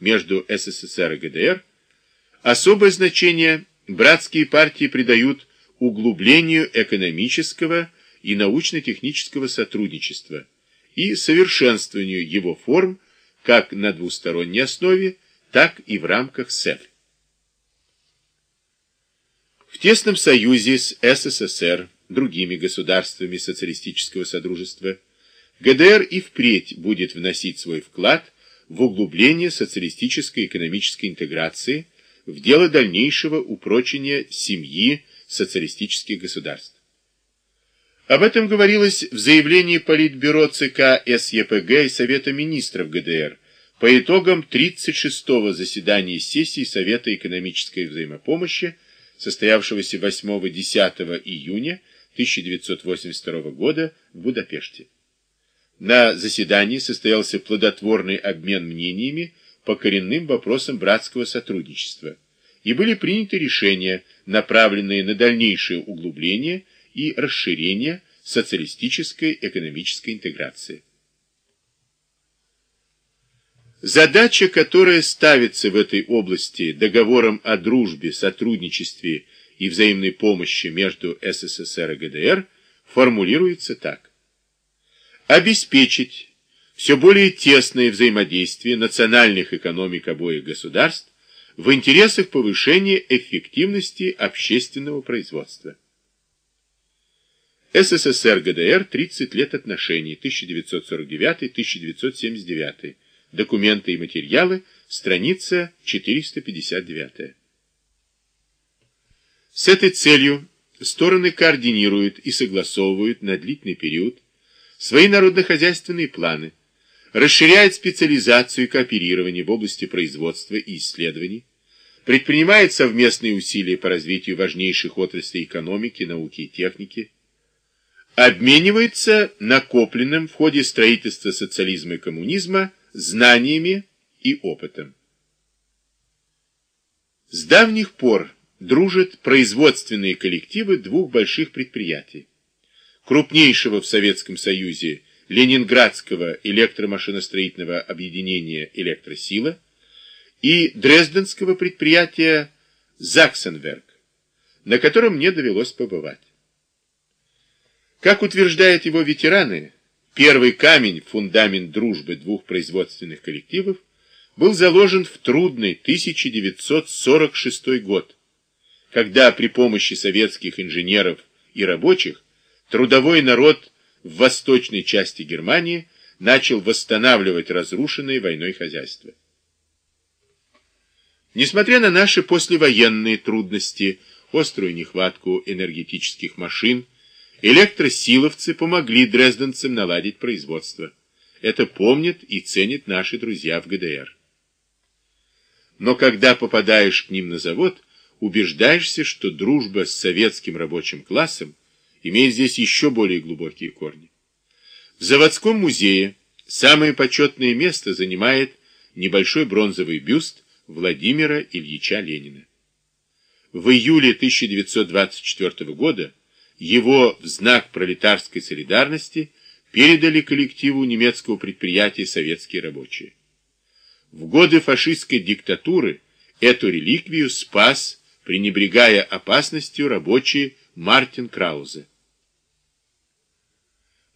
между СССР и ГДР, особое значение братские партии придают углублению экономического и научно-технического сотрудничества и совершенствованию его форм как на двусторонней основе, так и в рамках СЭФ. В тесном союзе с СССР, другими государствами социалистического содружества, ГДР и впредь будет вносить свой вклад в углубление социалистической экономической интеграции в дело дальнейшего упрочения семьи социалистических государств. Об этом говорилось в заявлении Политбюро ЦК СЕПГ и Совета министров ГДР по итогам 36-го заседания сессии Совета экономической взаимопомощи, состоявшегося 8-10 июня 1982 года в Будапеште. На заседании состоялся плодотворный обмен мнениями по коренным вопросам братского сотрудничества, и были приняты решения, направленные на дальнейшее углубление и расширение социалистической экономической интеграции. Задача, которая ставится в этой области договором о дружбе, сотрудничестве и взаимной помощи между СССР и ГДР, формулируется так. Обеспечить все более тесное взаимодействие национальных экономик обоих государств в интересах повышения эффективности общественного производства. СССР ГДР 30 лет отношений 1949-1979 Документы и материалы, страница 459. С этой целью стороны координируют и согласовывают на длительный период свои народно-хозяйственные планы, расширяют специализацию и кооперирование в области производства и исследований, предпринимает совместные усилия по развитию важнейших отраслей экономики, науки и техники, обменивается накопленным в ходе строительства социализма и коммунизма знаниями и опытом. С давних пор дружат производственные коллективы двух больших предприятий. Крупнейшего в Советском Союзе Ленинградского электромашиностроительного объединения «Электросила» и Дрезденского предприятия «Заксенверк», на котором мне довелось побывать. Как утверждают его ветераны, Первый камень, фундамент дружбы двух производственных коллективов, был заложен в трудный 1946 год, когда при помощи советских инженеров и рабочих трудовой народ в восточной части Германии начал восстанавливать разрушенное войной хозяйство. Несмотря на наши послевоенные трудности, острую нехватку энергетических машин, Электросиловцы помогли дрезденцам наладить производство. Это помнят и ценят наши друзья в ГДР. Но когда попадаешь к ним на завод, убеждаешься, что дружба с советским рабочим классом имеет здесь еще более глубокие корни. В заводском музее самое почетное место занимает небольшой бронзовый бюст Владимира Ильича Ленина. В июле 1924 года его в знак пролетарской солидарности передали коллективу немецкого предприятия «Советские рабочие». В годы фашистской диктатуры эту реликвию спас, пренебрегая опасностью, рабочий Мартин Краузе.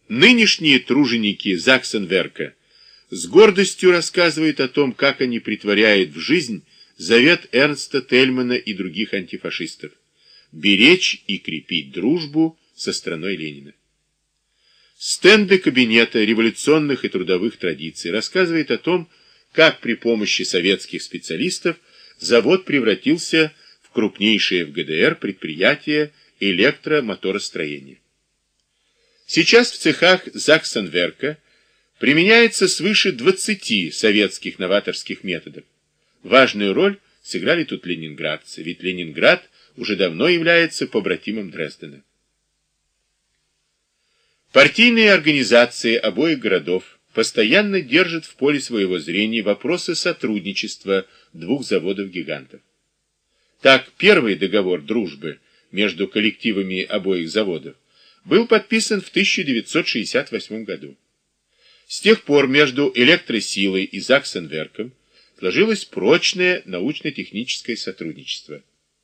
Нынешние труженики Заксенверка с гордостью рассказывают о том, как они притворяют в жизнь завет Эрнста Тельмана и других антифашистов беречь и крепить дружбу со страной Ленина. Стенды кабинета революционных и трудовых традиций рассказывает о том, как при помощи советских специалистов завод превратился в крупнейшее в ГДР предприятие электромоторостроения. Сейчас в цехах Заксенверка применяется свыше 20 советских новаторских методов. Важную роль сыграли тут ленинградцы, ведь Ленинград – уже давно является побратимом Дрездена. Партийные организации обоих городов постоянно держат в поле своего зрения вопросы сотрудничества двух заводов-гигантов. Так, первый договор дружбы между коллективами обоих заводов был подписан в 1968 году. С тех пор между электросилой и Заксенверком сложилось прочное научно-техническое сотрудничество.